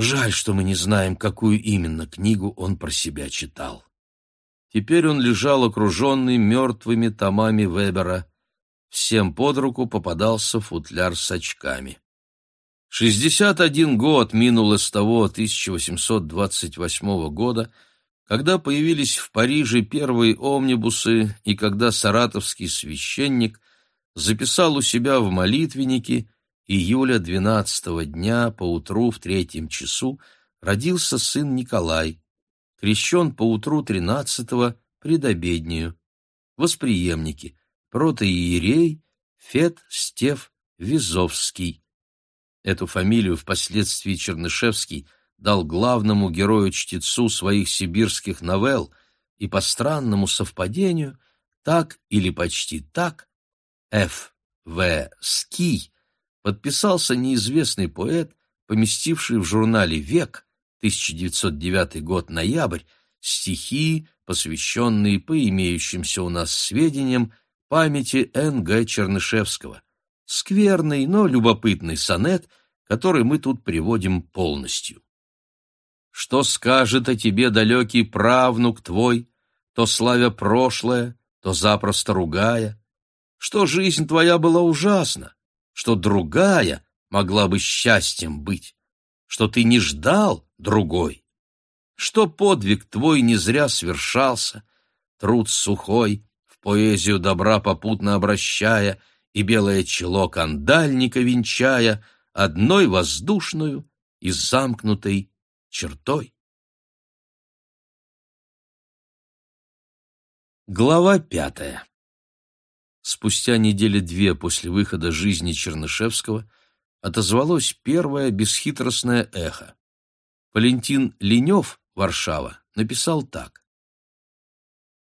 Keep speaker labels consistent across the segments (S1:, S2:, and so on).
S1: Жаль, что мы не знаем, какую именно книгу он про себя читал. Теперь он лежал окруженный мертвыми томами Вебера. Всем под руку попадался футляр с очками. Шестьдесят один год минуло с того 1828 года, когда появились в Париже первые омнибусы и когда саратовский священник записал у себя в молитвеннике июля двенадцатого дня поутру в третьем часу родился сын Николай, крещен поутру тринадцатого предобеднею. Восприемники протоиерей Фет Стев Визовский. Эту фамилию впоследствии Чернышевский дал главному герою-чтецу своих сибирских новелл, и по странному совпадению, так или почти так, Ф. В. Ский подписался неизвестный поэт, поместивший в журнале «Век» 1909 год, ноябрь, стихи, посвященные по имеющимся у нас сведениям памяти Н.Г. Чернышевского. Скверный, но любопытный сонет, который мы тут приводим полностью. Что скажет о тебе далекий правнук твой, то славя прошлое, то запросто ругая? Что жизнь твоя была ужасна, что другая могла бы счастьем быть, что ты не ждал другой, что подвиг твой не зря свершался, труд сухой, в поэзию добра попутно обращая и белое чело кандальника венчая одной воздушную и замкнутой чертой. Глава пятая Спустя недели две после выхода жизни Чернышевского отозвалось первое бесхитростное эхо. Валентин Ленев, Варшава, написал так.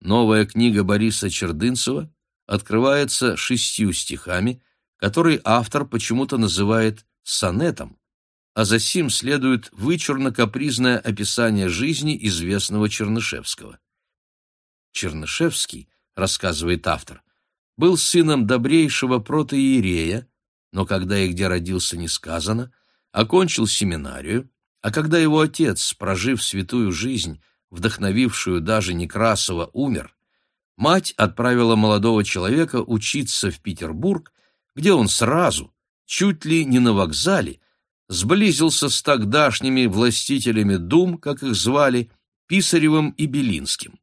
S1: Новая книга Бориса Чердынцева открывается шестью стихами, которые автор почему-то называет сонетом, а за сим следует вычурно-капризное описание жизни известного Чернышевского. Чернышевский, рассказывает автор, был сыном добрейшего протоиерея, но когда и где родился не сказано, окончил семинарию, а когда его отец, прожив святую жизнь, вдохновившую даже Некрасова, умер, мать отправила молодого человека учиться в Петербург, где он сразу, чуть ли не на вокзале, сблизился с тогдашними властителями дум, как их звали, Писаревым и Белинским.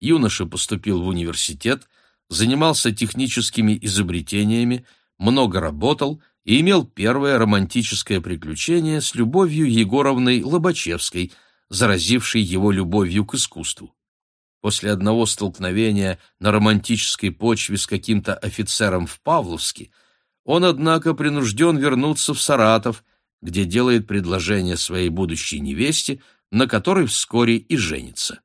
S1: Юноша поступил в университет, занимался техническими изобретениями, много работал и имел первое романтическое приключение с Любовью Егоровной Лобачевской, заразившей его любовью к искусству. После одного столкновения на романтической почве с каким-то офицером в Павловске он, однако, принужден вернуться в Саратов, где делает предложение своей будущей невесте, на которой вскоре и женится.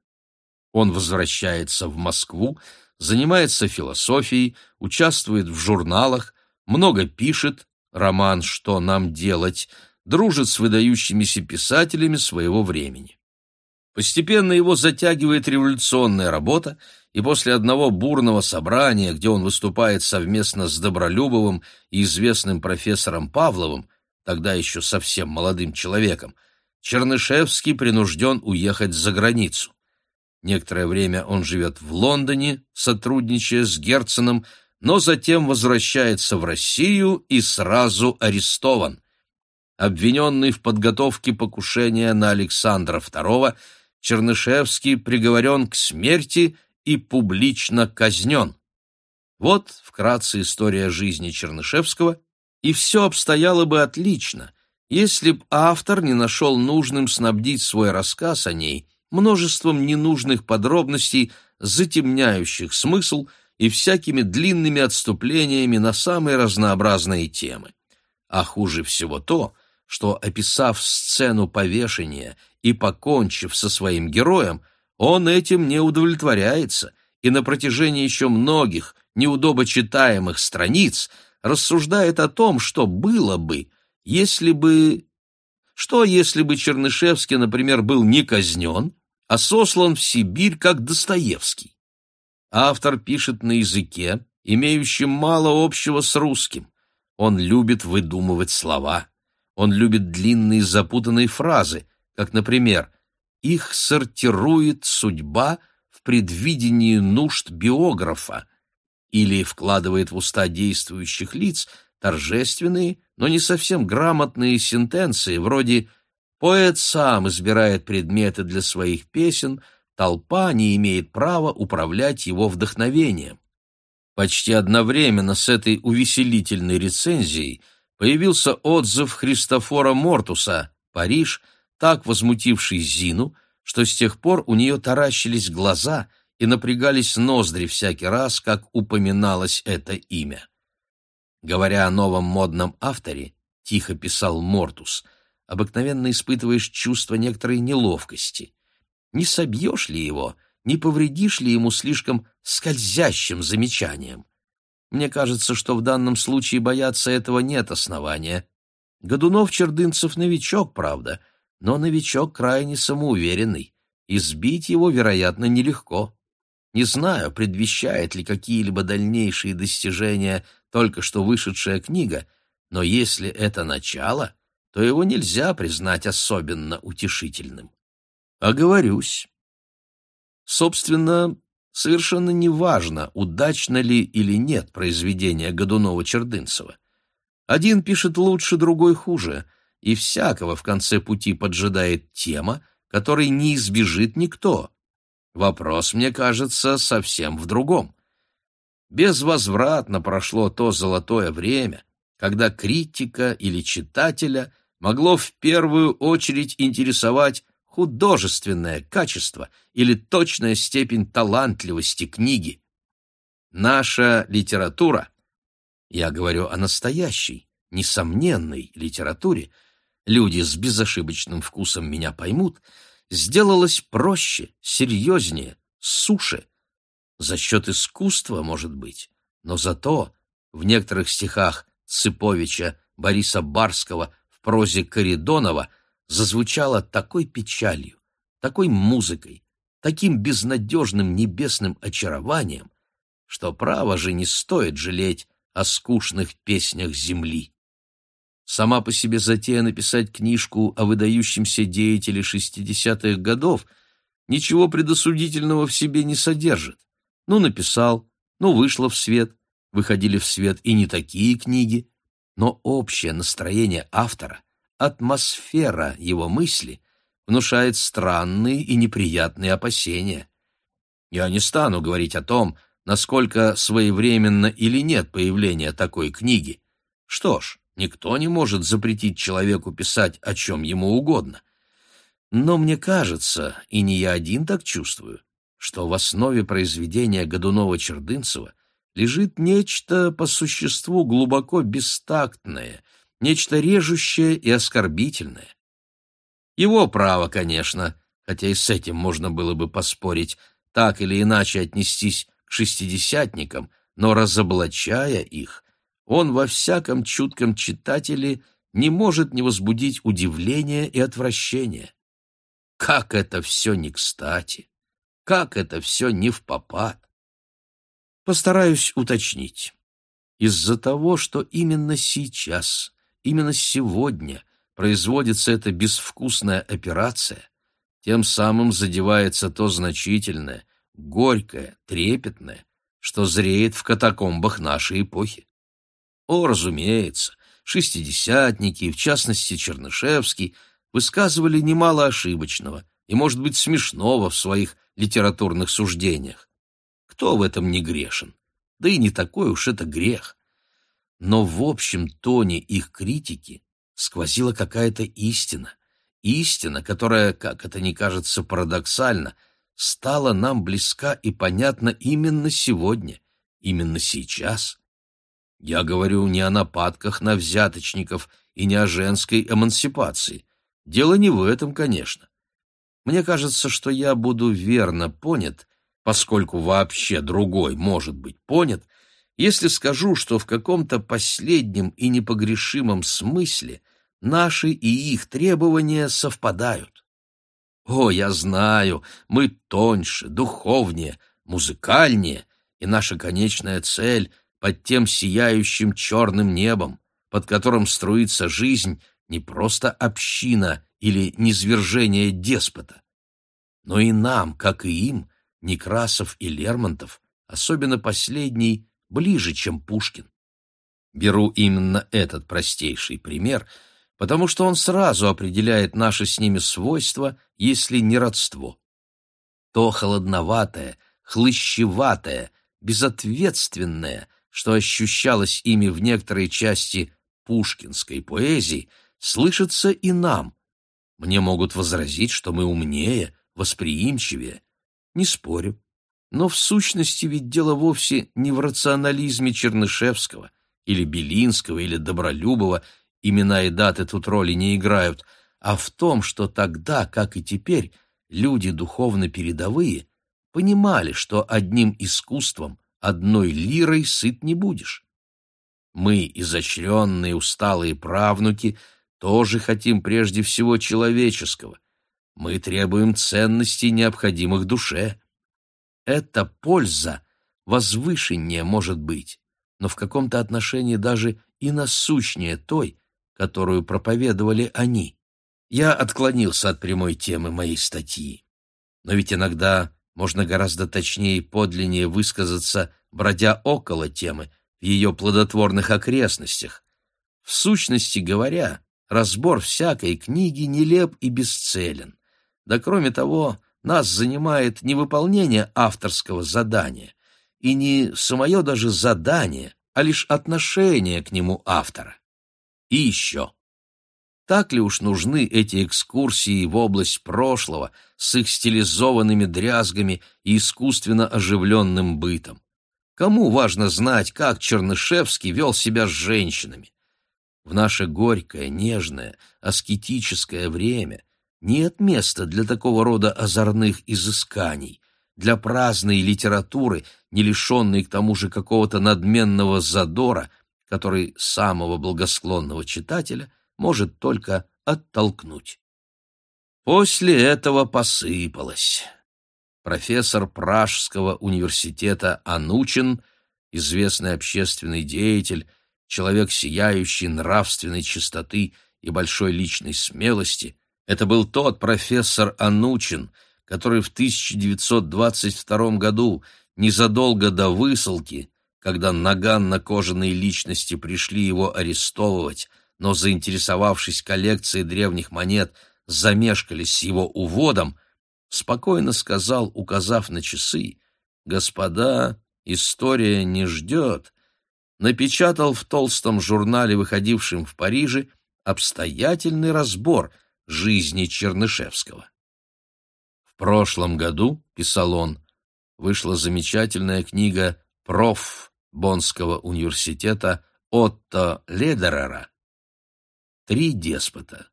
S1: Он возвращается в Москву, занимается философией, участвует в журналах, много пишет, роман «Что нам делать», дружит с выдающимися писателями своего времени. Постепенно его затягивает революционная работа, и после одного бурного собрания, где он выступает совместно с Добролюбовым и известным профессором Павловым, тогда еще совсем молодым человеком, Чернышевский принужден уехать за границу. Некоторое время он живет в Лондоне, сотрудничая с Герценом, но затем возвращается в Россию и сразу арестован. Обвиненный в подготовке покушения на Александра II, Чернышевский приговорен к смерти и публично казнен. Вот вкратце история жизни Чернышевского, и все обстояло бы отлично, если б автор не нашел нужным снабдить свой рассказ о ней множеством ненужных подробностей, затемняющих смысл и всякими длинными отступлениями на самые разнообразные темы. А хуже всего то, что, описав сцену повешения и покончив со своим героем, он этим не удовлетворяется и на протяжении еще многих неудобочитаемых страниц рассуждает о том, что было бы, если бы... Что, если бы Чернышевский, например, был не казнен, а сослан в Сибирь как Достоевский? Автор пишет на языке, имеющем мало общего с русским. Он любит выдумывать слова. Он любит длинные запутанные фразы, как, например, «Их сортирует судьба в предвидении нужд биографа» или вкладывает в уста действующих лиц торжественные, но не совсем грамотные сентенции, вроде «Поэт сам избирает предметы для своих песен», толпа не имеет права управлять его вдохновением. Почти одновременно с этой увеселительной рецензией появился отзыв Христофора Мортуса «Париж», так возмутивший Зину, что с тех пор у нее таращились глаза и напрягались ноздри всякий раз, как упоминалось это имя. Говоря о новом модном авторе, тихо писал Мортус, обыкновенно испытываешь чувство некоторой неловкости. Не собьешь ли его, не повредишь ли ему слишком скользящим замечанием? Мне кажется, что в данном случае бояться этого нет основания. Годунов-Чердынцев новичок, правда, но новичок крайне самоуверенный, и сбить его, вероятно, нелегко. Не знаю, предвещает ли какие-либо дальнейшие достижения только что вышедшая книга, но если это начало, то его нельзя признать особенно утешительным. Оговорюсь. Собственно, совершенно неважно, удачно ли или нет произведение Годунова-Чердынцева. Один пишет лучше, другой хуже, и всякого в конце пути поджидает тема, которой не избежит никто. Вопрос, мне кажется, совсем в другом. Безвозвратно прошло то золотое время, когда критика или читателя могло в первую очередь интересовать художественное качество или точная степень талантливости книги. Наша литература, я говорю о настоящей, несомненной литературе, люди с безошибочным вкусом меня поймут, сделалась проще, серьезнее, суше, за счет искусства, может быть, но зато в некоторых стихах Цыповича, Бориса Барского, в прозе Коридонова зазвучало такой печалью, такой музыкой, таким безнадежным небесным очарованием, что право же не стоит жалеть о скучных песнях земли. Сама по себе затея написать книжку о выдающемся деятеле шестидесятых годов ничего предосудительного в себе не содержит. Ну, написал, ну, вышло в свет, выходили в свет и не такие книги, но общее настроение автора атмосфера его мысли внушает странные и неприятные опасения. Я не стану говорить о том, насколько своевременно или нет появление такой книги. Что ж, никто не может запретить человеку писать о чем ему угодно. Но мне кажется, и не я один так чувствую, что в основе произведения Годунова-Чердынцева лежит нечто по существу глубоко бестактное — нечто режущее и оскорбительное. Его право, конечно, хотя и с этим можно было бы поспорить, так или иначе отнестись к шестидесятникам, но разоблачая их, он во всяком чутком читателе не может не возбудить удивления и отвращения. Как это все не кстати! Как это все не в попад! Постараюсь уточнить. Из-за того, что именно сейчас, Именно сегодня производится эта безвкусная операция, тем самым задевается то значительное, горькое, трепетное, что зреет в катакомбах нашей эпохи. О, разумеется, шестидесятники, в частности Чернышевский, высказывали немало ошибочного и, может быть, смешного в своих литературных суждениях. Кто в этом не грешен? Да и не такой уж это грех но в общем тоне их критики сквозила какая-то истина, истина, которая, как это не кажется парадоксально, стала нам близка и понятна именно сегодня, именно сейчас. Я говорю не о нападках на взяточников и не о женской эмансипации. Дело не в этом, конечно. Мне кажется, что я буду верно понят, поскольку вообще другой может быть понят — если скажу, что в каком-то последнем и непогрешимом смысле наши и их требования совпадают. О, я знаю, мы тоньше, духовнее, музыкальнее, и наша конечная цель под тем сияющим черным небом, под которым струится жизнь, не просто община или низвержение деспота, но и нам, как и им, Некрасов и Лермонтов, особенно последний, ближе, чем Пушкин. Беру именно этот простейший пример, потому что он сразу определяет наши с ними свойства, если не родство. То холодноватое, хлыщеватое, безответственное, что ощущалось ими в некоторой части пушкинской поэзии, слышится и нам. Мне могут возразить, что мы умнее, восприимчивее. Не спорю. Но в сущности ведь дело вовсе не в рационализме Чернышевского или Белинского или Добролюбова, имена и даты тут роли не играют, а в том, что тогда, как и теперь, люди духовно передовые понимали, что одним искусством, одной лирой сыт не будешь. Мы, изощренные, усталые правнуки, тоже хотим прежде всего человеческого. Мы требуем ценностей, необходимых душе. Эта польза возвышеннее может быть, но в каком-то отношении даже и насущнее той, которую проповедовали они. Я отклонился от прямой темы моей статьи. Но ведь иногда можно гораздо точнее и подлиннее высказаться, бродя около темы, в ее плодотворных окрестностях. В сущности говоря, разбор всякой книги нелеп и бесцелен. Да кроме того, нас занимает не выполнение авторского задания, и не самое даже задание, а лишь отношение к нему автора. И еще. Так ли уж нужны эти экскурсии в область прошлого с их стилизованными дрязгами и искусственно оживленным бытом? Кому важно знать, как Чернышевский вел себя с женщинами? В наше горькое, нежное, аскетическое время нет места для такого рода озорных изысканий, для праздной литературы, не лишенной к тому же какого-то надменного задора, который самого благосклонного читателя может только оттолкнуть. После этого посыпалось профессор Пражского университета Анучин, известный общественный деятель, человек сияющий нравственной чистоты и большой личной смелости, это был тот профессор Анучин, который в 1922 году, незадолго до высылки, когда наганно-кожаные личности пришли его арестовывать, но, заинтересовавшись коллекцией древних монет, замешкались с его уводом, спокойно сказал, указав на часы, «Господа, история не ждет», напечатал в толстом журнале, выходившем в Париже, обстоятельный разбор жизни Чернышевского. В прошлом году, писал он, вышла замечательная книга «Проф» Боннского университета Отто Ледерера «Три деспота»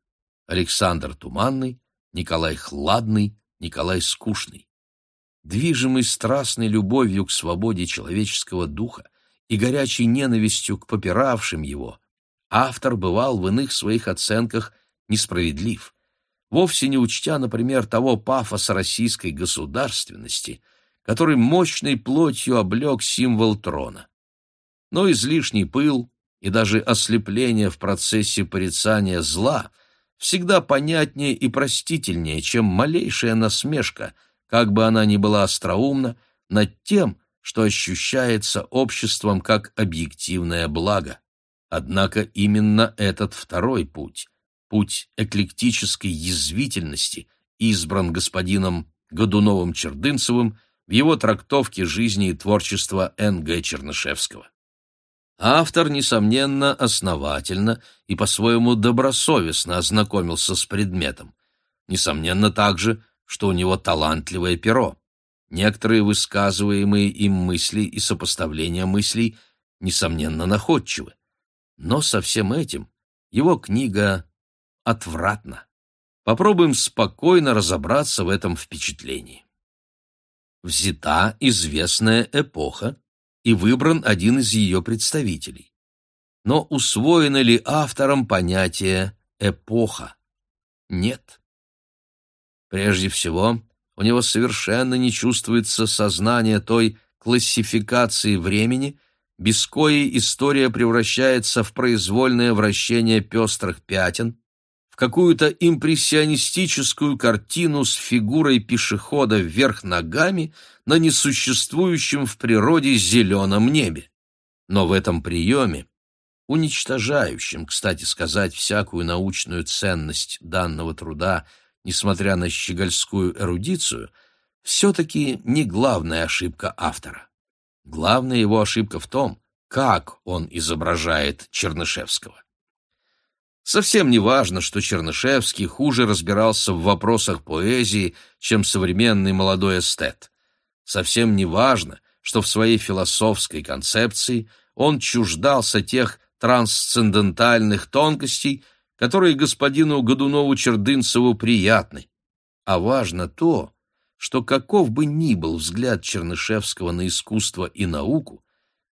S1: Александр Туманный, Николай Хладный, Николай Скучный. Движимый страстной любовью к свободе человеческого духа и горячей ненавистью к попиравшим его, автор бывал в иных своих оценках несправедлив, вовсе не учтя, например, того пафоса российской государственности, который мощной плотью облег символ трона. Но излишний пыл и даже ослепление в процессе порицания зла – всегда понятнее и простительнее, чем малейшая насмешка, как бы она ни была остроумна, над тем, что ощущается обществом как объективное благо. Однако именно этот второй путь, путь эклектической язвительности, избран господином Годуновым-Чердынцевым в его трактовке жизни и творчества Н.Г. Чернышевского. Автор, несомненно, основательно и по-своему добросовестно ознакомился с предметом. Несомненно также, что у него талантливое перо. Некоторые высказываемые им мысли и сопоставления мыслей, несомненно, находчивы. Но со всем этим его книга отвратна. Попробуем спокойно разобраться в этом впечатлении. Взята известная эпоха, и выбран один из ее представителей. Но усвоено ли автором понятие «эпоха»? Нет. Прежде всего, у него совершенно не чувствуется сознание той классификации времени, без коей история превращается в произвольное вращение пестрых пятен, в какую-то импрессионистическую картину с фигурой пешехода вверх ногами на несуществующем в природе зеленом небе. Но в этом приеме, уничтожающем, кстати сказать, всякую научную ценность данного труда, несмотря на щегольскую эрудицию, все-таки не главная ошибка автора. Главная его ошибка в том, как он изображает Чернышевского. Совсем не важно, что Чернышевский хуже разбирался в вопросах поэзии, чем современный молодой эстет. Совсем не важно, что в своей философской концепции он чуждался тех трансцендентальных тонкостей, которые господину Годунову-Чердынцеву приятны. А важно то, что каков бы ни был взгляд Чернышевского на искусство и науку,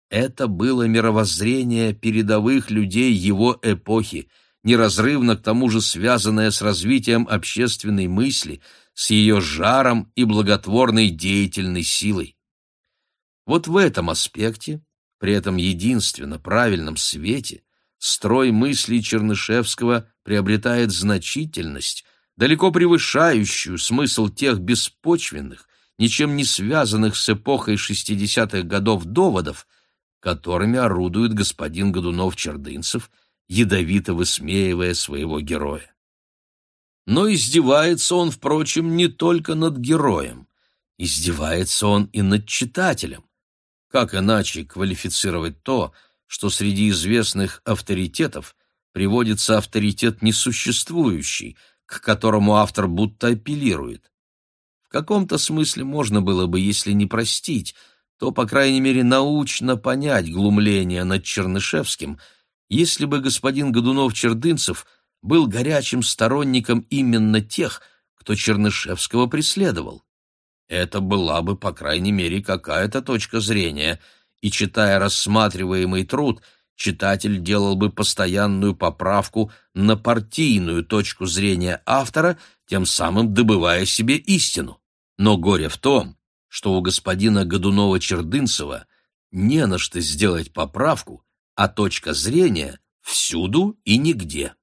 S1: это было мировоззрение передовых людей его эпохи – неразрывно к тому же связанная с развитием общественной мысли, с ее жаром и благотворной деятельной силой. Вот в этом аспекте, при этом единственно правильном свете, строй мыслей Чернышевского приобретает значительность, далеко превышающую смысл тех беспочвенных, ничем не связанных с эпохой 60-х годов доводов, которыми орудует господин Годунов-Чердынцев – ядовито высмеивая своего героя. Но издевается он, впрочем, не только над героем. Издевается он и над читателем. Как иначе квалифицировать то, что среди известных авторитетов приводится авторитет несуществующий, к которому автор будто апеллирует? В каком-то смысле можно было бы, если не простить, то, по крайней мере, научно понять глумление над Чернышевским – если бы господин Годунов-Чердынцев был горячим сторонником именно тех, кто Чернышевского преследовал. Это была бы, по крайней мере, какая-то точка зрения, и, читая рассматриваемый труд, читатель делал бы постоянную поправку на партийную точку зрения автора, тем самым добывая себе истину. Но горе в том, что у господина Годунова-Чердынцева не на что сделать поправку, а точка зрения всюду и нигде.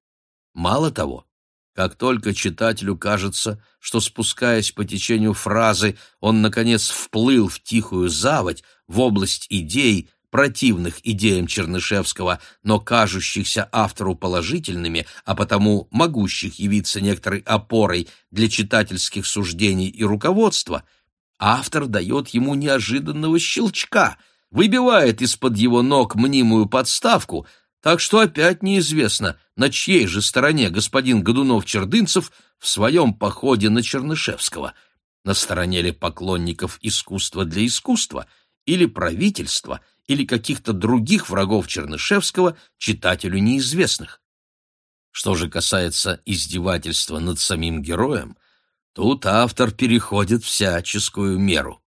S1: Мало того, как только читателю кажется, что, спускаясь по течению фразы, он, наконец, вплыл в тихую заводь, в область идей, противных идеям Чернышевского, но кажущихся автору положительными, а потому могущих явиться некоторой опорой для читательских суждений и руководства, автор дает ему неожиданного щелчка — выбивает из-под его ног мнимую подставку, так что опять неизвестно, на чьей же стороне господин Годунов-Чердынцев в своем походе на Чернышевского, на стороне ли поклонников искусства для искусства, или правительства, или каких-то других врагов Чернышевского, читателю неизвестных. Что же касается издевательства над самим героем, тут автор переходит всяческую меру.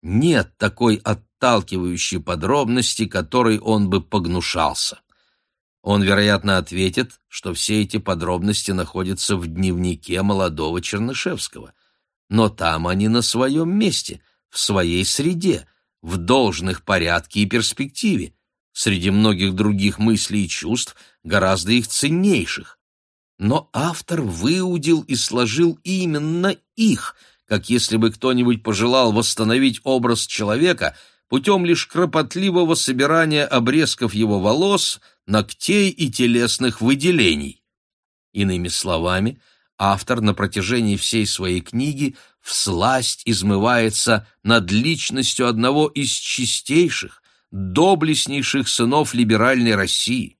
S1: Нет такой отталкивающей подробности, которой он бы погнушался. Он, вероятно, ответит, что все эти подробности находятся в дневнике молодого Чернышевского. Но там они на своем месте, в своей среде, в должных порядке и перспективе, среди многих других мыслей и чувств, гораздо их ценнейших. Но автор выудил и сложил именно их – как если бы кто-нибудь пожелал восстановить образ человека путем лишь кропотливого собирания обрезков его волос, ногтей и телесных выделений. Иными словами, автор на протяжении всей своей книги всласть измывается над личностью одного из чистейших, доблестнейших сынов либеральной России.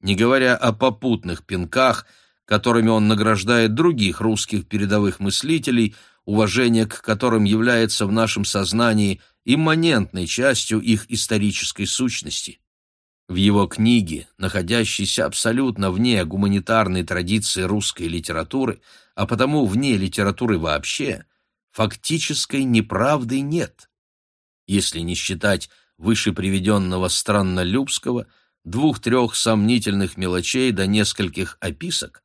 S1: Не говоря о попутных пинках, которыми он награждает других русских передовых мыслителей, уважение к которым является в нашем сознании имманентной частью их исторической сущности. В его книге, находящейся абсолютно вне гуманитарной традиции русской литературы, а потому вне литературы вообще, фактической неправды нет. Если не считать выше приведенного страннолюбского, двух-трех сомнительных мелочей до нескольких описок,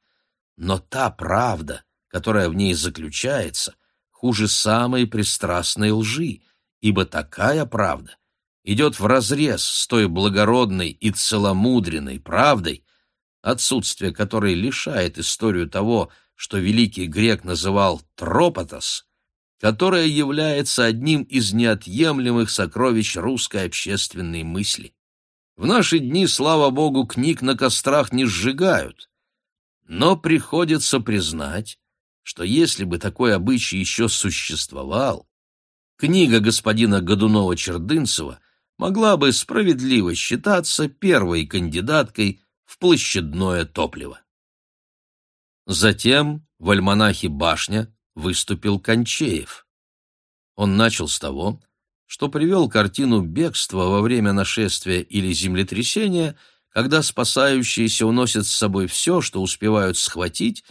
S1: но та правда, которая в ней заключается, хуже самой пристрастной лжи, ибо такая правда идет вразрез с той благородной и целомудренной правдой, отсутствие которой лишает историю того, что великий грек называл «тропотос», которая является одним из неотъемлемых сокровищ русской общественной мысли. В наши дни, слава богу, книг на кострах не сжигают, но приходится признать, что если бы такой обычай еще существовал, книга господина Годунова-Чердынцева могла бы справедливо считаться первой кандидаткой в площадное топливо. Затем в альманахе «Башня» выступил Кончеев. Он начал с того, что привел картину бегства во время нашествия или землетрясения, когда спасающиеся уносят с собой все, что успевают схватить,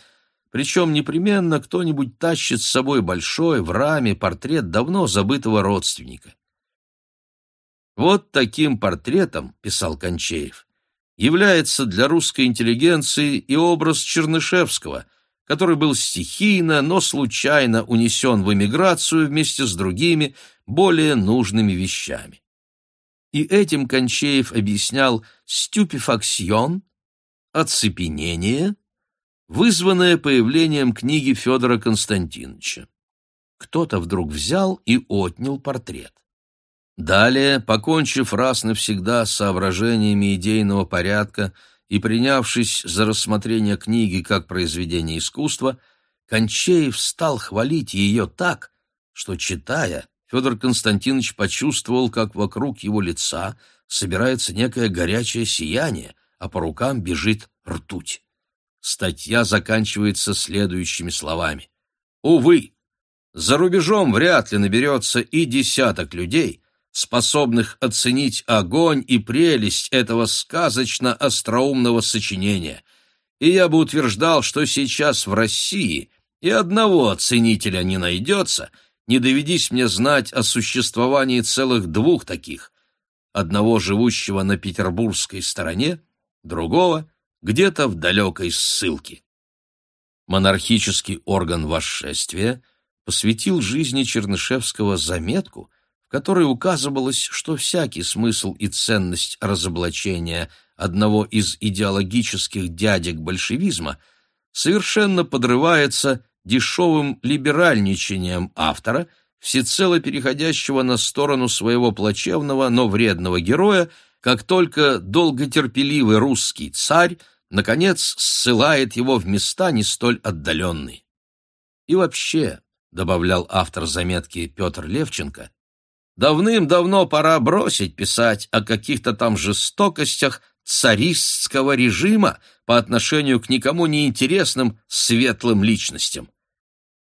S1: причем непременно кто-нибудь тащит с собой большой в раме портрет давно забытого родственника. «Вот таким портретом, — писал Кончеев, — является для русской интеллигенции и образ Чернышевского, который был стихийно, но случайно унесен в эмиграцию вместе с другими, более нужными вещами. И этим Кончеев объяснял стюпефаксион, оцепенение, вызванное появлением книги Федора Константиновича. Кто-то вдруг взял и отнял портрет. Далее, покончив раз навсегда с соображениями идейного порядка и принявшись за рассмотрение книги как произведения искусства, Кончеев стал хвалить ее так, что, читая, Федор Константинович почувствовал, как вокруг его лица собирается некое горячее сияние, а по рукам бежит ртуть. Статья заканчивается следующими словами. «Увы, за рубежом вряд ли наберется и десяток людей, способных оценить огонь и прелесть этого сказочно-остроумного сочинения. И я бы утверждал, что сейчас в России и одного оценителя не найдется, не доведись мне знать о существовании целых двух таких, одного живущего на петербургской стороне, другого где-то в далекой ссылке. Монархический орган восшествия посвятил жизни Чернышевского заметку, которой указывалось, что всякий смысл и ценность разоблачения одного из идеологических дядек большевизма совершенно подрывается дешевым либеральничанием автора, всецело переходящего на сторону своего плачевного, но вредного героя, как только долготерпеливый русский царь наконец, ссылает его в места не столь отдаленные. И вообще, добавлял автор заметки Петр Левченко, давным-давно пора бросить писать о каких-то там жестокостях царистского режима по отношению к никому не интересным светлым личностям.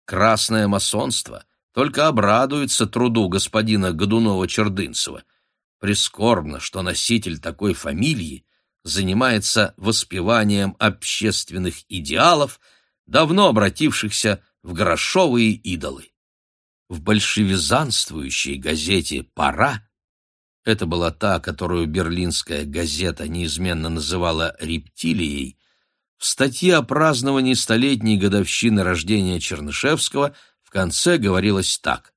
S1: Красное масонство только обрадуется труду господина Годунова-Чердынцева. Прискорбно, что носитель такой фамилии занимается воспеванием общественных идеалов, давно обратившихся в грошовые идолы. В большевизанствующей газете «Пора» это была та, которую берлинская газета неизменно называла «рептилией», в статье о праздновании столетней годовщины рождения Чернышевского в конце говорилось так.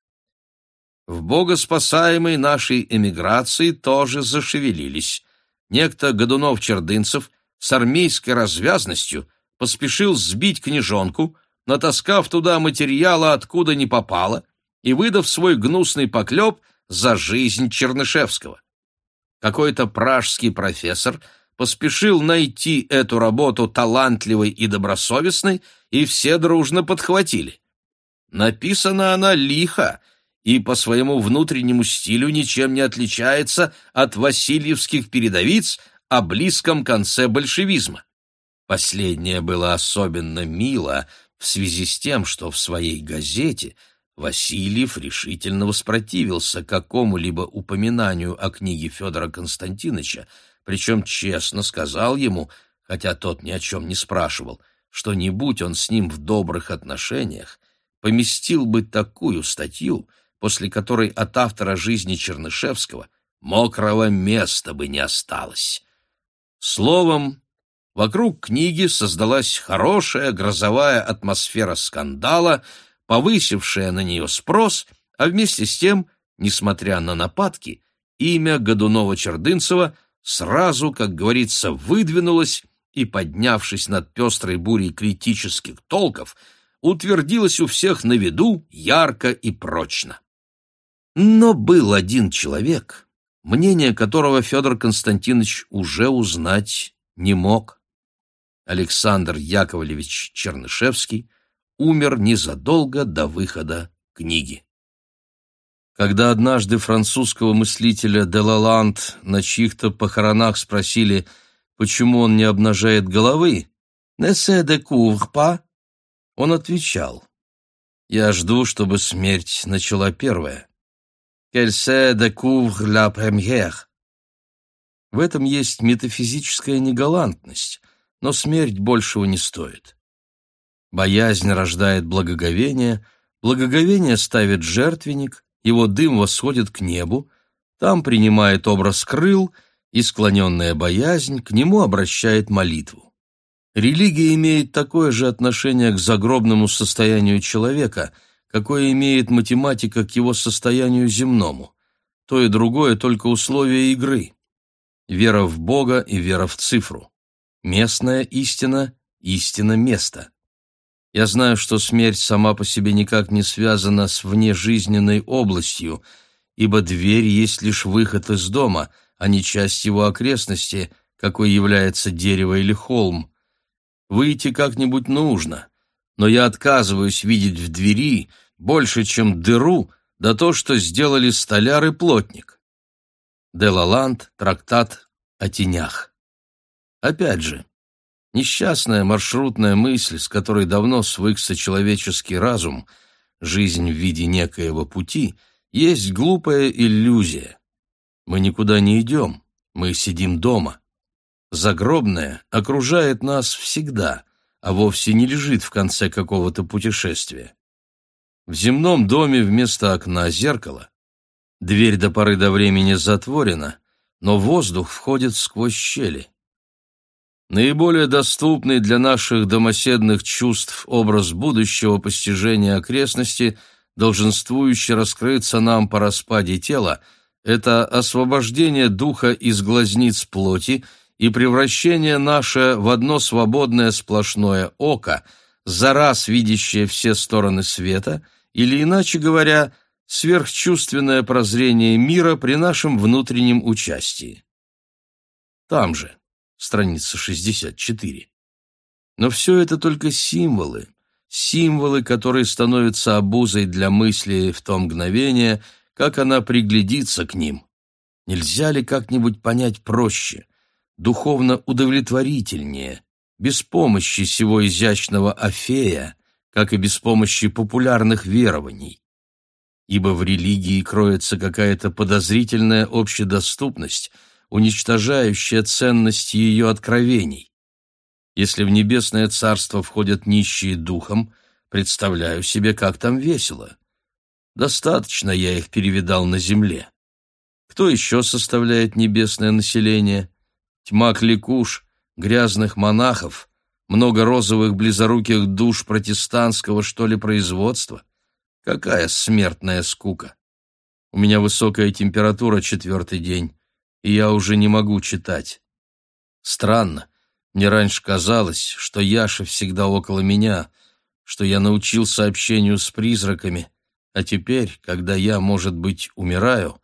S1: В богоспасаемой нашей эмиграции тоже зашевелились. Некто Годунов-Чердынцев с армейской развязностью поспешил сбить книжонку, натаскав туда материала, откуда не попало, и выдав свой гнусный поклеп за жизнь Чернышевского. Какой-то пражский профессор поспешил найти эту работу талантливой и добросовестной, и все дружно подхватили. Написана она лихо, и по своему внутреннему стилю ничем не отличается от васильевских передовиц о близком конце большевизма. Последнее было особенно мило в связи с тем, что в своей газете Васильев решительно воспротивился какому-либо упоминанию о книге Федора Константиновича, причем честно сказал ему, хотя тот ни о чем не спрашивал, что не будь он с ним в добрых отношениях, поместил бы такую статью — после которой от автора жизни Чернышевского мокрого места бы не осталось. Словом, вокруг книги создалась хорошая грозовая атмосфера скандала, повысившая на нее спрос, а вместе с тем, несмотря на нападки, имя Годунова-Чердынцева сразу, как говорится, выдвинулось и, поднявшись над пестрой бурей критических толков, утвердилась у всех на виду ярко и прочно. Но был один человек, мнение которого Федор Константинович уже узнать не мог. Александр Яковлевич Чернышевский умер незадолго до выхода книги. Когда однажды французского мыслителя Делаланд на чьих-то похоронах спросили, почему он не обнажает головы, «Ne se découvre pas», он отвечал, «Я жду, чтобы смерть начала первая». «Qu'elle se découvre la première». В этом есть метафизическая негалантность, но смерть большего не стоит. Боязнь рождает благоговение, благоговение ставит жертвенник, его дым восходит к небу, там принимает образ крыл, и склоненная боязнь к нему обращает молитву. Религия имеет такое же отношение к загробному состоянию человека, какое имеет математика к его состоянию земному. То и другое только условия игры. Вера в Бога и вера в цифру. Местная истина – истина места. Я знаю, что смерть сама по себе никак не связана с внежизненной областью, ибо дверь есть лишь выход из дома, а не часть его окрестности, какой является дерево или холм. Выйти как-нибудь нужно, но я отказываюсь видеть в двери больше, чем дыру, да то, что сделали столяр и плотник. Делаланд, трактат о тенях. Опять же, Несчастная маршрутная мысль, с которой давно свыкся человеческий разум, жизнь в виде некоего пути, есть глупая иллюзия. Мы никуда не идем, мы сидим дома. Загробное окружает нас всегда, а вовсе не лежит в конце какого-то путешествия. В земном доме вместо окна зеркало. Дверь до поры до времени затворена, но воздух входит сквозь щели. Наиболее доступный для наших домоседных чувств образ будущего постижения окрестности, долженствующий раскрыться нам по распаде тела, это освобождение духа из глазниц плоти и превращение наше в одно свободное сплошное око, за раз видящее все стороны света, или, иначе говоря, сверхчувственное прозрение мира при нашем внутреннем участии. Там же, страница 64. Но все это только символы, символы, которые становятся обузой для мысли в то мгновение, как она приглядится к ним. Нельзя ли как-нибудь понять проще, духовно удовлетворительнее, без помощи всего изящного афея, как и без помощи популярных верований? Ибо в религии кроется какая-то подозрительная общедоступность – уничтожающая ценность ее откровений. Если в небесное царство входят нищие духом, представляю себе, как там весело. Достаточно я их перевидал на земле. Кто еще составляет небесное население? Тьма кликуш, грязных монахов, много розовых близоруких душ протестантского, что ли, производства? Какая смертная скука! У меня высокая температура четвертый день и я уже не могу читать. Странно, мне раньше казалось, что Яша всегда около меня, что я научился общению с призраками, а теперь, когда я, может быть, умираю,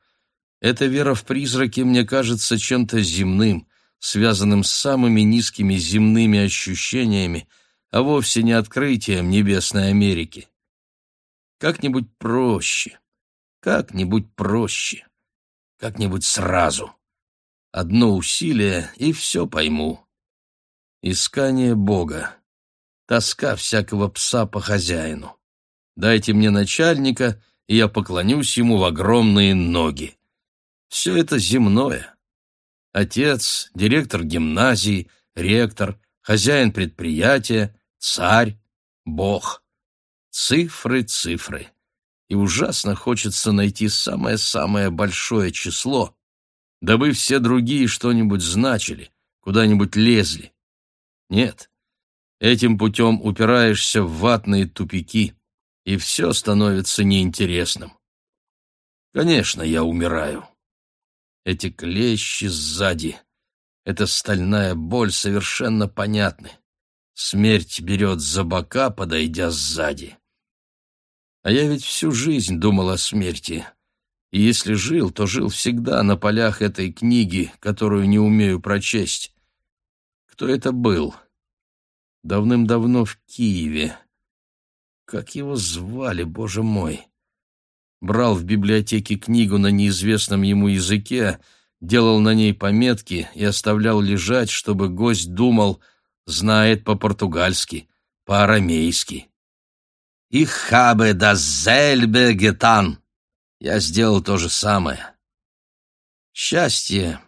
S1: эта вера в призраки мне кажется чем-то земным, связанным с самыми низкими земными ощущениями, а вовсе не открытием Небесной Америки. Как-нибудь проще, как-нибудь проще, как-нибудь сразу. Одно усилие, и все пойму. Искание Бога. Тоска всякого пса по хозяину. Дайте мне начальника, и я поклонюсь ему в огромные ноги. Все это земное. Отец, директор гимназии, ректор, хозяин предприятия, царь, бог. Цифры, цифры. И ужасно хочется найти самое-самое большое число, дабы все другие что-нибудь значили, куда-нибудь лезли. Нет, этим путем упираешься в ватные тупики, и все становится неинтересным. Конечно, я умираю. Эти клещи сзади, эта стальная боль совершенно понятны. Смерть берет за бока, подойдя сзади. А я ведь всю жизнь думал о смерти. И если жил, то жил всегда на полях этой книги, которую не умею прочесть. Кто это был? Давным-давно в Киеве. Как его звали, боже мой? Брал в библиотеке книгу на неизвестном ему языке, делал на ней пометки и оставлял лежать, чтобы гость думал, знает по-португальски, по-арамейски. «Ich habe dasselbe getan». Я сделал то же самое. Счастье,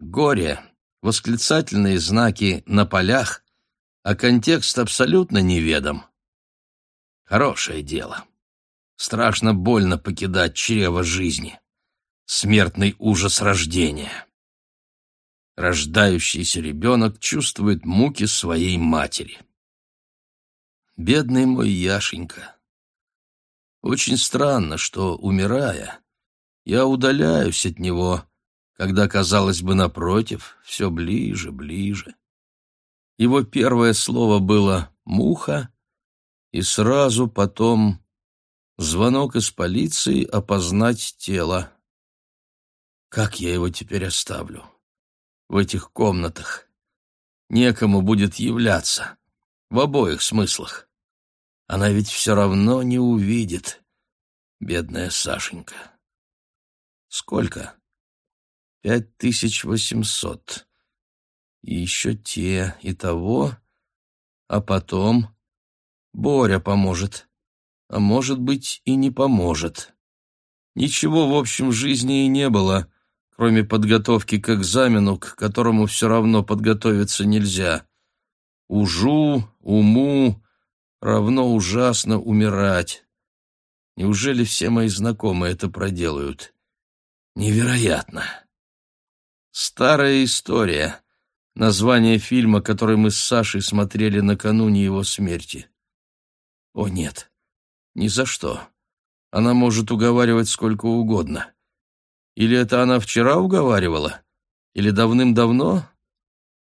S1: горе, восклицательные знаки на полях, а контекст абсолютно неведом. Хорошее дело. Страшно больно покидать чрево жизни. Смертный ужас рождения. Рождающийся ребенок чувствует муки своей матери. Бедный мой Яшенька. Очень странно, что, умирая, я удаляюсь от него, когда, казалось бы, напротив, все ближе, ближе. Его первое слово было «муха», и сразу потом звонок из полиции опознать тело. Как я его теперь оставлю? В этих комнатах. Некому будет являться. В обоих смыслах. Она ведь все равно не увидит, бедная Сашенька. Сколько? Пять тысяч восемьсот. И еще те, и того. А потом Боря поможет. А может быть, и не поможет. Ничего, в общем, жизни и не было, кроме подготовки к экзамену, к которому все равно подготовиться нельзя. Ужу, уму, равно ужасно умирать. Неужели все мои знакомые это проделают? Невероятно. Старая история. Название фильма, который мы с Сашей смотрели накануне его смерти. О, нет. Ни за что. Она может уговаривать сколько угодно. Или это она вчера уговаривала? Или давным-давно?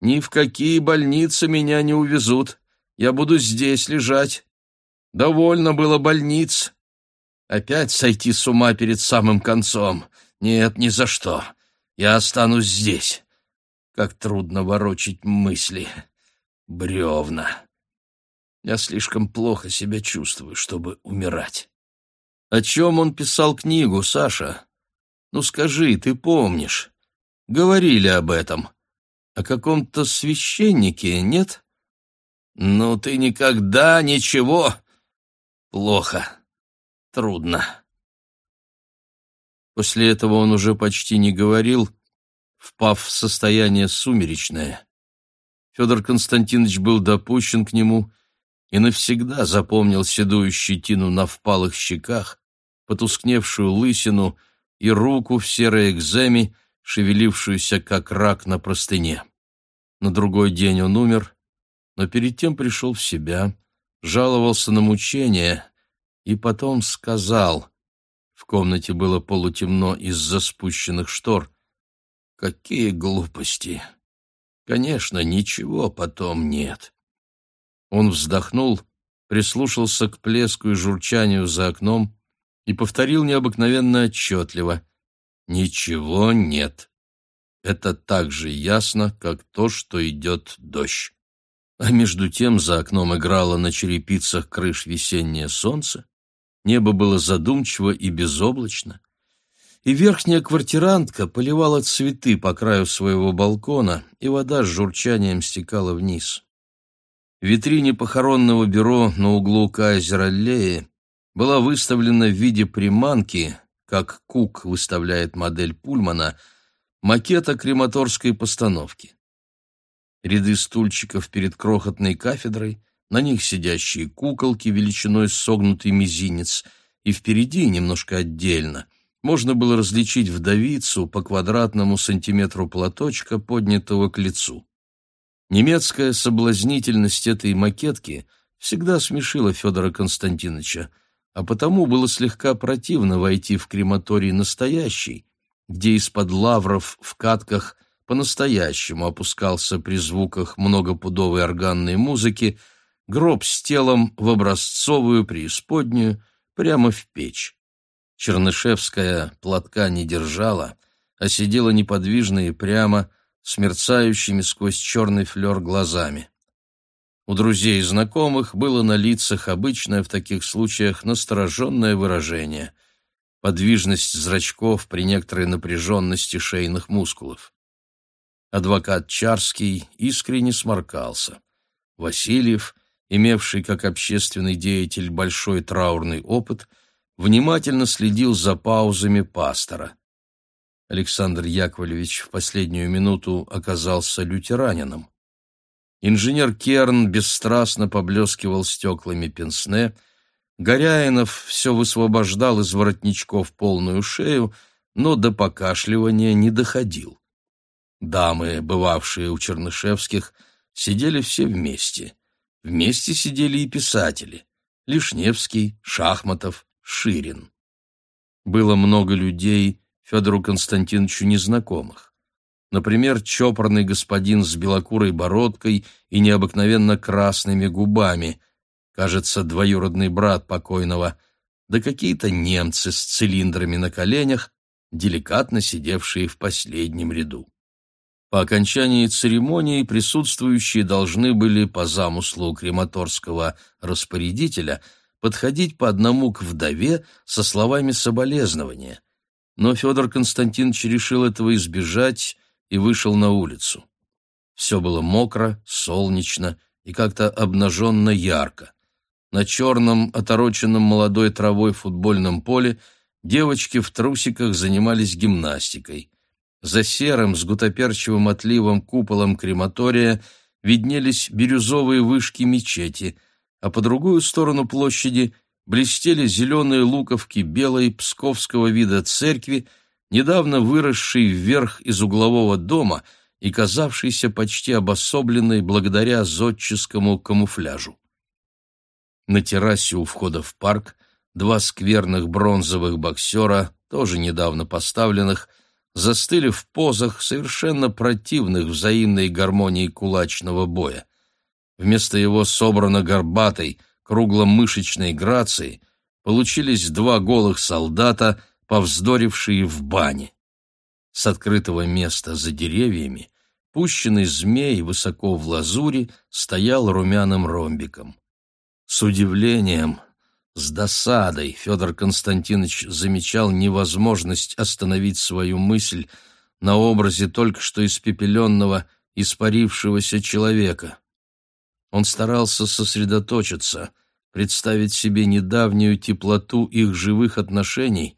S1: Ни в какие больницы меня не увезут. Я буду здесь лежать. Довольно было больниц. Опять сойти с ума перед самым концом. Нет, ни за что. Я останусь здесь. Как трудно ворочить мысли. Бревна. Я слишком плохо себя чувствую, чтобы умирать. О чем он писал книгу, Саша? Ну скажи, ты помнишь? Говорили об этом. О каком-то священнике, нет? Ну, ты никогда ничего... Плохо. Трудно. После этого он уже почти не говорил, впав в состояние сумеречное. Федор Константинович был допущен к нему и навсегда запомнил седую щетину на впалых щеках, потускневшую лысину и руку в серой экземе, шевелившуюся, как рак на простыне. На другой день он умер, но перед тем пришел в себя, жаловался на мучения и потом сказал, в комнате было полутемно из-за спущенных штор, «Какие глупости! Конечно, ничего потом нет». Он вздохнул, прислушался к плеску и журчанию за окном и повторил необыкновенно отчетливо «Ничего нет». Это так же ясно, как то, что идет дождь. А между тем за окном играло на черепицах крыш весеннее солнце, небо было задумчиво и безоблачно, и верхняя квартирантка поливала цветы по краю своего балкона, и вода с журчанием стекала вниз. В витрине похоронного бюро на углу Кайзер-аллеи была выставлена в виде приманки, как Кук выставляет модель Пульмана, макета крематорской постановки. Ряды стульчиков перед крохотной кафедрой, на них сидящие куколки величиной согнутый мизинец, и впереди, немножко отдельно, можно было различить вдовицу по квадратному сантиметру платочка, поднятого к лицу. Немецкая соблазнительность этой макетки всегда смешила Федора Константиновича, а потому было слегка противно войти в крематорий настоящий, где из-под лавров в катках по-настоящему опускался при звуках многопудовой органной музыки, гроб с телом в образцовую преисподнюю прямо в печь. Чернышевская платка не держала, а сидела неподвижно и прямо, с мерцающими сквозь черный флер глазами. У друзей и знакомых было на лицах обычное в таких случаях настороженное выражение — подвижность зрачков при некоторой напряженности шейных мускулов. Адвокат Чарский искренне сморкался. Васильев, имевший как общественный деятель большой траурный опыт, внимательно следил за паузами пастора. Александр Яковлевич в последнюю минуту оказался лютеранином. Инженер Керн бесстрастно поблескивал стеклами пенсне, Горяинов все высвобождал из воротничков полную шею, но до покашливания не доходил. Дамы, бывавшие у Чернышевских, сидели все вместе. Вместе сидели и писатели — Лишневский, Шахматов, Ширин. Было много людей, Федору Константиновичу незнакомых. Например, чопорный господин с белокурой бородкой и необыкновенно красными губами, кажется, двоюродный брат покойного, да какие-то немцы с цилиндрами на коленях, деликатно сидевшие в последнем ряду. По окончании церемонии присутствующие должны были по замыслу крематорского распорядителя подходить по одному к вдове со словами соболезнования. Но Федор Константинович решил этого избежать и вышел на улицу. Все было мокро, солнечно и как-то обнаженно ярко. На черном, отороченном молодой травой футбольном поле девочки в трусиках занимались гимнастикой. За серым с гутоперчивым отливом куполом крематория виднелись бирюзовые вышки мечети, а по другую сторону площади блестели зеленые луковки белой псковского вида церкви, недавно выросшей вверх из углового дома и казавшейся почти обособленной благодаря зодческому камуфляжу. На террасе у входа в парк два скверных бронзовых боксера, тоже недавно поставленных, застыли в позах, совершенно противных взаимной гармонии кулачного боя. Вместо его собрано горбатой, кругломышечной грации получились два голых солдата, повздорившие в бане. С открытого места за деревьями пущенный змей высоко в лазури стоял румяным ромбиком. С удивлением, с досадой Федор Константинович замечал невозможность остановить свою мысль на образе только что испепеленного, испарившегося человека. Он старался сосредоточиться, представить себе недавнюю теплоту их живых отношений,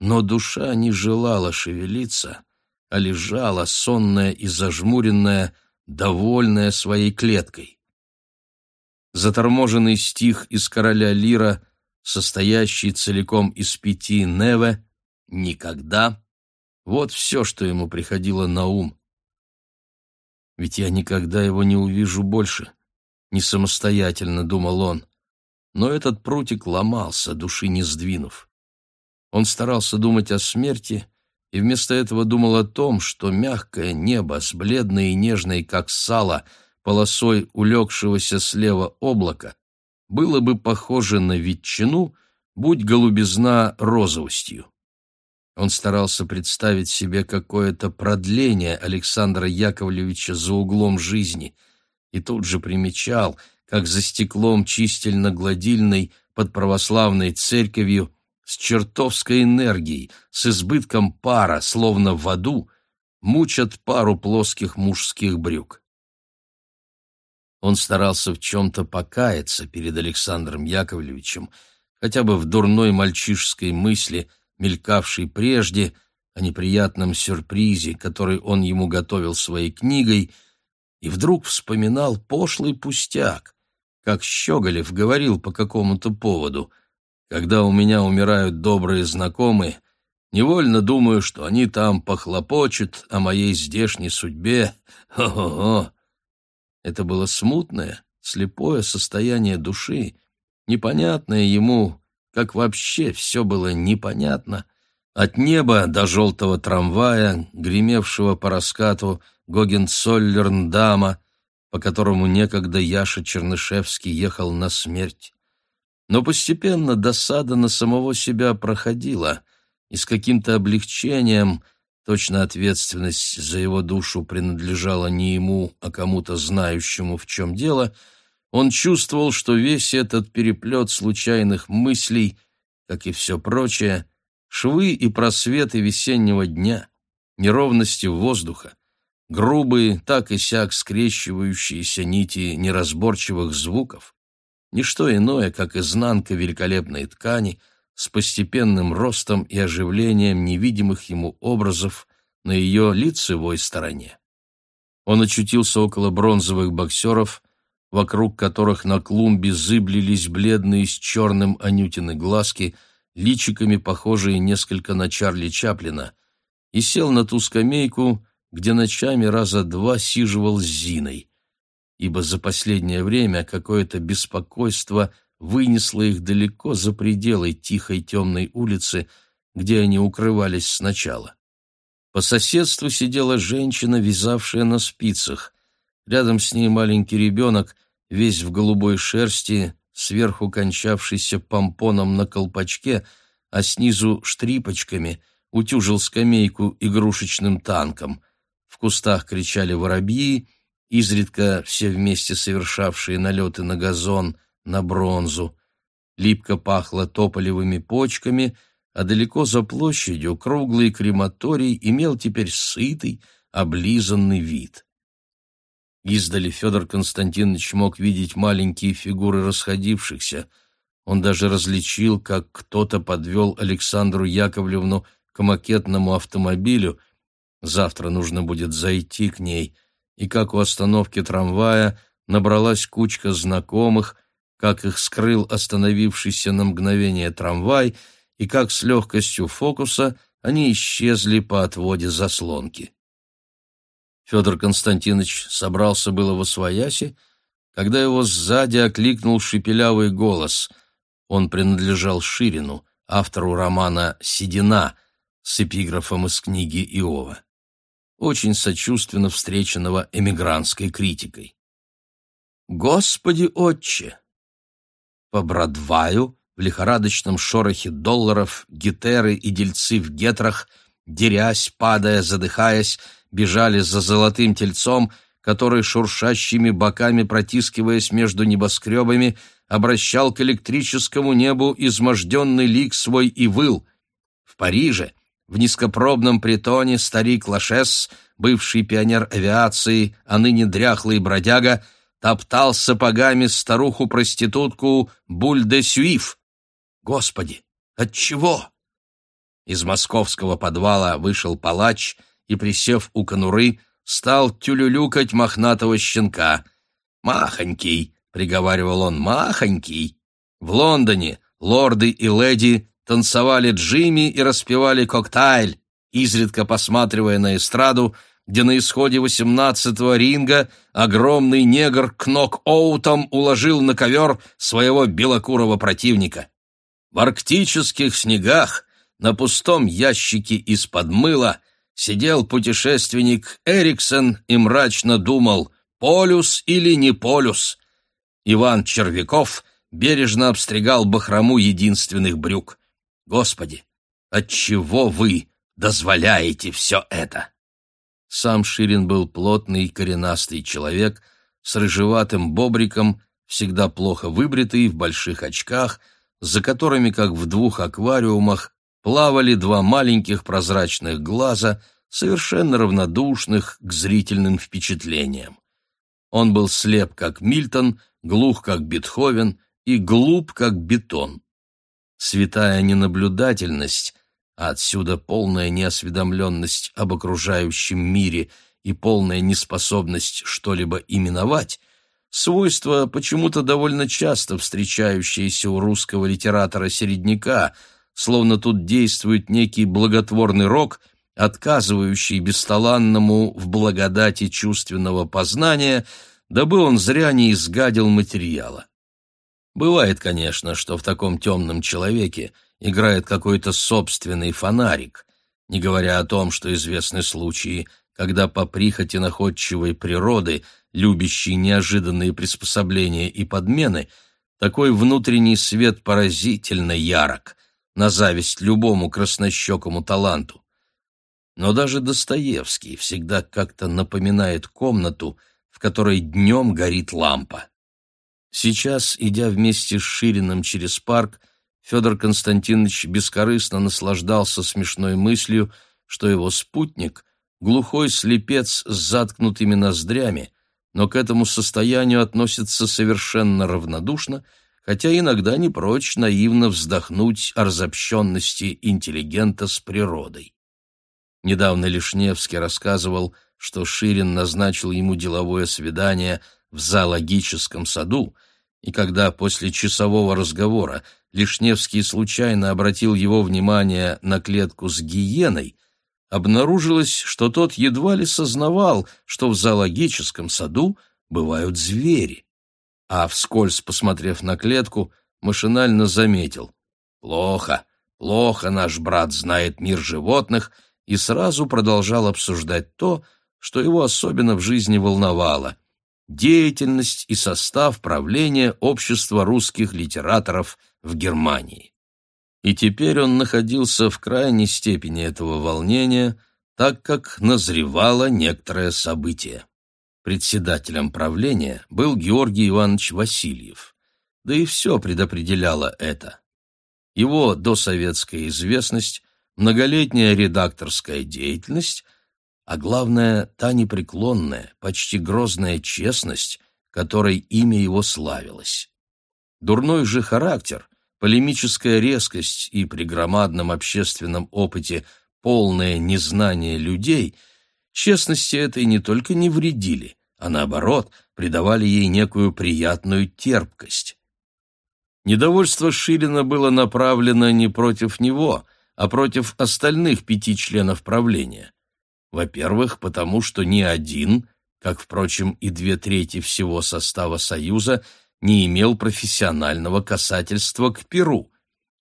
S1: но душа не желала шевелиться, а лежала сонная и зажмуренная, довольная своей клеткой. Заторможенный стих из «Короля Лира» состоящий целиком из пяти «неве», «никогда», вот все, что ему приходило на ум. «Ведь я никогда его не увижу больше», — не самостоятельно думал он. Но этот прутик ломался, души не сдвинув. Он старался думать о смерти и вместо этого думал о том, что мягкое небо с бледной и нежной, как сало, полосой улегшегося слева облака было бы похоже на ветчину, будь голубизна розовостью. Он старался представить себе какое-то продление Александра Яковлевича за углом жизни и тут же примечал, как за стеклом чистильно-гладильной под православной церковью с чертовской энергией, с избытком пара, словно в аду, мучат пару плоских мужских брюк. Он старался в чем-то покаяться перед Александром Яковлевичем, хотя бы в дурной мальчишеской мысли, мелькавшей прежде, о неприятном сюрпризе, который он ему готовил своей книгой, и вдруг вспоминал пошлый пустяк, как Щеголев говорил по какому-то поводу. «Когда у меня умирают добрые знакомые, невольно думаю, что они там похлопочут о моей здешней судьбе. Хо-хо-хо!» Это было смутное, слепое состояние души, непонятное ему, как вообще все было непонятно, От неба до желтого трамвая, гремевшего по раскату Гогенцоллерндама, по которому некогда Яша Чернышевский ехал на смерть. Но постепенно досада на самого себя проходила, и с каким-то облегчением, точно ответственность за его душу принадлежала не ему, а кому-то знающему, в чем дело, он чувствовал, что весь этот переплет случайных мыслей, как и все прочее, швы и просветы весеннего дня, неровности воздуха, грубые, так и сяк скрещивающиеся нити неразборчивых звуков, ничто иное, как изнанка великолепной ткани с постепенным ростом и оживлением невидимых ему образов на ее лицевой стороне. Он очутился около бронзовых боксеров, вокруг которых на клумбе зыблились бледные с черным анютины глазки, личиками похожие несколько на Чарли Чаплина, и сел на ту скамейку, где ночами раза два сиживал с Зиной, ибо за последнее время какое-то беспокойство вынесло их далеко за пределы тихой темной улицы, где они укрывались сначала. По соседству сидела женщина, вязавшая на спицах. Рядом с ней маленький ребенок, весь в голубой шерсти, сверху кончавшийся помпоном на колпачке, а снизу штрипочками, утюжил скамейку игрушечным танком — в кустах кричали воробьи, изредка все вместе совершавшие налеты на газон, на бронзу. Липко пахло тополевыми почками, а далеко за площадью круглый крематорий имел теперь сытый, облизанный вид. Издали Федор Константинович мог видеть маленькие фигуры расходившихся. Он даже различил, как кто-то подвел Александру Яковлевну к макетному автомобилю — Завтра нужно будет зайти к ней, и как у остановки трамвая набралась кучка знакомых, как их скрыл остановившийся на мгновение трамвай, и как с легкостью фокуса они исчезли по отводе заслонки. Федор Константинович собрался было во свояси, когда его сзади окликнул шепелявый голос. Он принадлежал Ширину, автору романа «Седина» с эпиграфом из книги Иова очень сочувственно встреченного эмигрантской критикой. «Господи, отче!» По Бродваю в лихорадочном шорохе долларов гетеры и дельцы в гетрах, дерясь, падая, задыхаясь, бежали за золотым тельцом, который, шуршащими боками протискиваясь между небоскребами, обращал к электрическому небу изможденный лик свой и выл. В Париже — в низкопробном притоне старик Лашес, бывший пионер авиации, а ныне дряхлый бродяга, топтал сапогами старуху-проститутку Буль-де-Сюиф. Господи, от чего? Из московского подвала вышел палач и, присев у конуры, стал тюлюлюкать мохнатого щенка. «Махонький», — приговаривал он, — «махонький». В Лондоне лорды и леди танцевали джимми и распевали коктейль, изредка посматривая на эстраду, где на исходе восемнадцатого ринга огромный негр к нок-оутам уложил на ковер своего белокурого противника. В арктических снегах на пустом ящике из-под мыла сидел путешественник Эриксон и мрачно думал, полюс или не полюс. Иван Червяков бережно обстригал бахрому единственных брюк. Господи, отчего вы дозволяете все это? Сам Ширин был плотный, коренастый человек с рыжеватым бобриком, всегда плохо выбритый, в больших очках, за которыми, как в двух аквариумах, плавали два маленьких прозрачных глаза, совершенно равнодушных к зрительным впечатлениям. Он был слеп, как Мильтон, глух, как Бетховен, и глуп, как бетон святая ненаблюдательность, а отсюда полная неосведомленность об окружающем мире и полная неспособность что-либо именовать, свойство, почему-то довольно часто встречающееся у русского литератора-середняка, словно тут действует некий благотворный рок, отказывающий бесталанному в благодати чувственного познания, дабы он зря не изгадил материала. Бывает, конечно, что в таком темном человеке играет какой-то собственный фонарик, не говоря о том, что известны случаи, когда по прихоти находчивой природы, любящей неожиданные приспособления и подмены, такой внутренний свет поразительно ярок, на зависть любому краснощекому таланту. Но даже Достоевский всегда как-то напоминает комнату, в которой днем горит лампа. Сейчас, идя вместе с Шириным через парк, Федор Константинович бескорыстно наслаждался смешной мыслью, что его спутник — глухой слепец с заткнутыми ноздрями, но к этому состоянию относится совершенно равнодушно, хотя иногда не прочь наивно вздохнуть о разобщенности интеллигента с природой. Недавно Лишневский рассказывал, что Ширин назначил ему деловое свидание в зоологическом саду, и когда после часового разговора Лишневский случайно обратил его внимание на клетку с гиеной, обнаружилось, что тот едва ли сознавал, что в зоологическом саду бывают звери. А вскользь посмотрев на клетку, машинально заметил. «Плохо, плохо наш брат знает мир животных» и сразу продолжал обсуждать то, что его особенно в жизни волновало – деятельность и состав правления Общества русских литераторов в Германии. И теперь он находился в крайней степени этого волнения, так как назревало некоторое событие. Председателем правления был Георгий Иванович Васильев, да и все предопределяло это. Его досоветская известность, многолетняя редакторская деятельность а главное, та непреклонная, почти грозная честность, которой имя его славилось. Дурной же характер, полемическая резкость и при громадном общественном опыте полное незнание людей честности этой не только не вредили, а наоборот, придавали ей некую приятную терпкость. Недовольство Ширина было направлено не против него, а против остальных пяти членов правления. Во-первых, потому что ни один, как, впрочем, и две трети всего состава Союза, не имел профессионального касательства к Перу,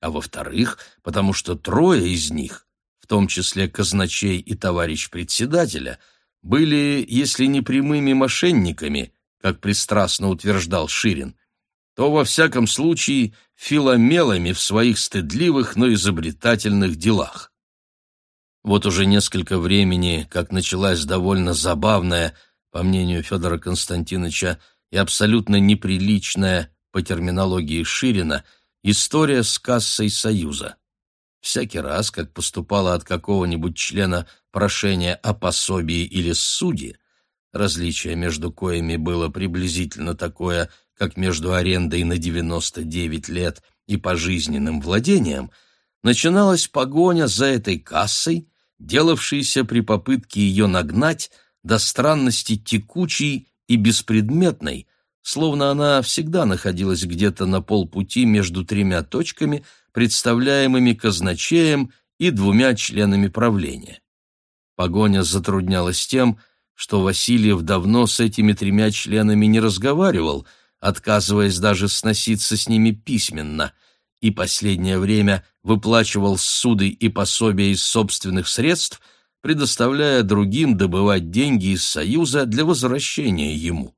S1: а во-вторых, потому что трое из них, в том числе казначей и товарищ председателя, были, если не прямыми мошенниками, как пристрастно утверждал Ширин, то, во всяком случае, филомелами в своих стыдливых, но изобретательных делах. Вот уже несколько времени, как началась довольно забавная, по мнению Федора Константиновича, и абсолютно неприличная, по терминологии Ширина, история с кассой Союза. Всякий раз, как поступало от какого-нибудь члена прошение о пособии или суде, различие между коями было приблизительно такое, как между арендой на 99 лет и пожизненным владением, начиналась погоня за этой кассой, делавшийся при попытке ее нагнать до странности текучей и беспредметной, словно она всегда находилась где-то на полпути между тремя точками, представляемыми казначеем и двумя членами правления. Погоня затруднялась тем, что Васильев давно с этими тремя членами не разговаривал, отказываясь даже сноситься с ними письменно – и последнее время выплачивал суды и пособия из собственных средств, предоставляя другим добывать деньги из Союза для возвращения ему.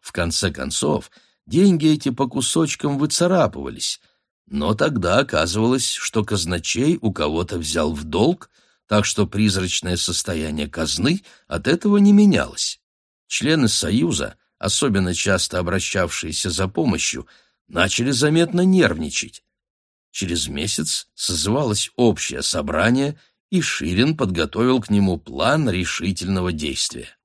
S1: В конце концов, деньги эти по кусочкам выцарапывались, но тогда оказывалось, что казначей у кого-то взял в долг, так что призрачное состояние казны от этого не менялось. Члены Союза, особенно часто обращавшиеся за помощью, начали заметно нервничать. Через месяц созывалось общее собрание, и Ширин подготовил к нему план решительного действия.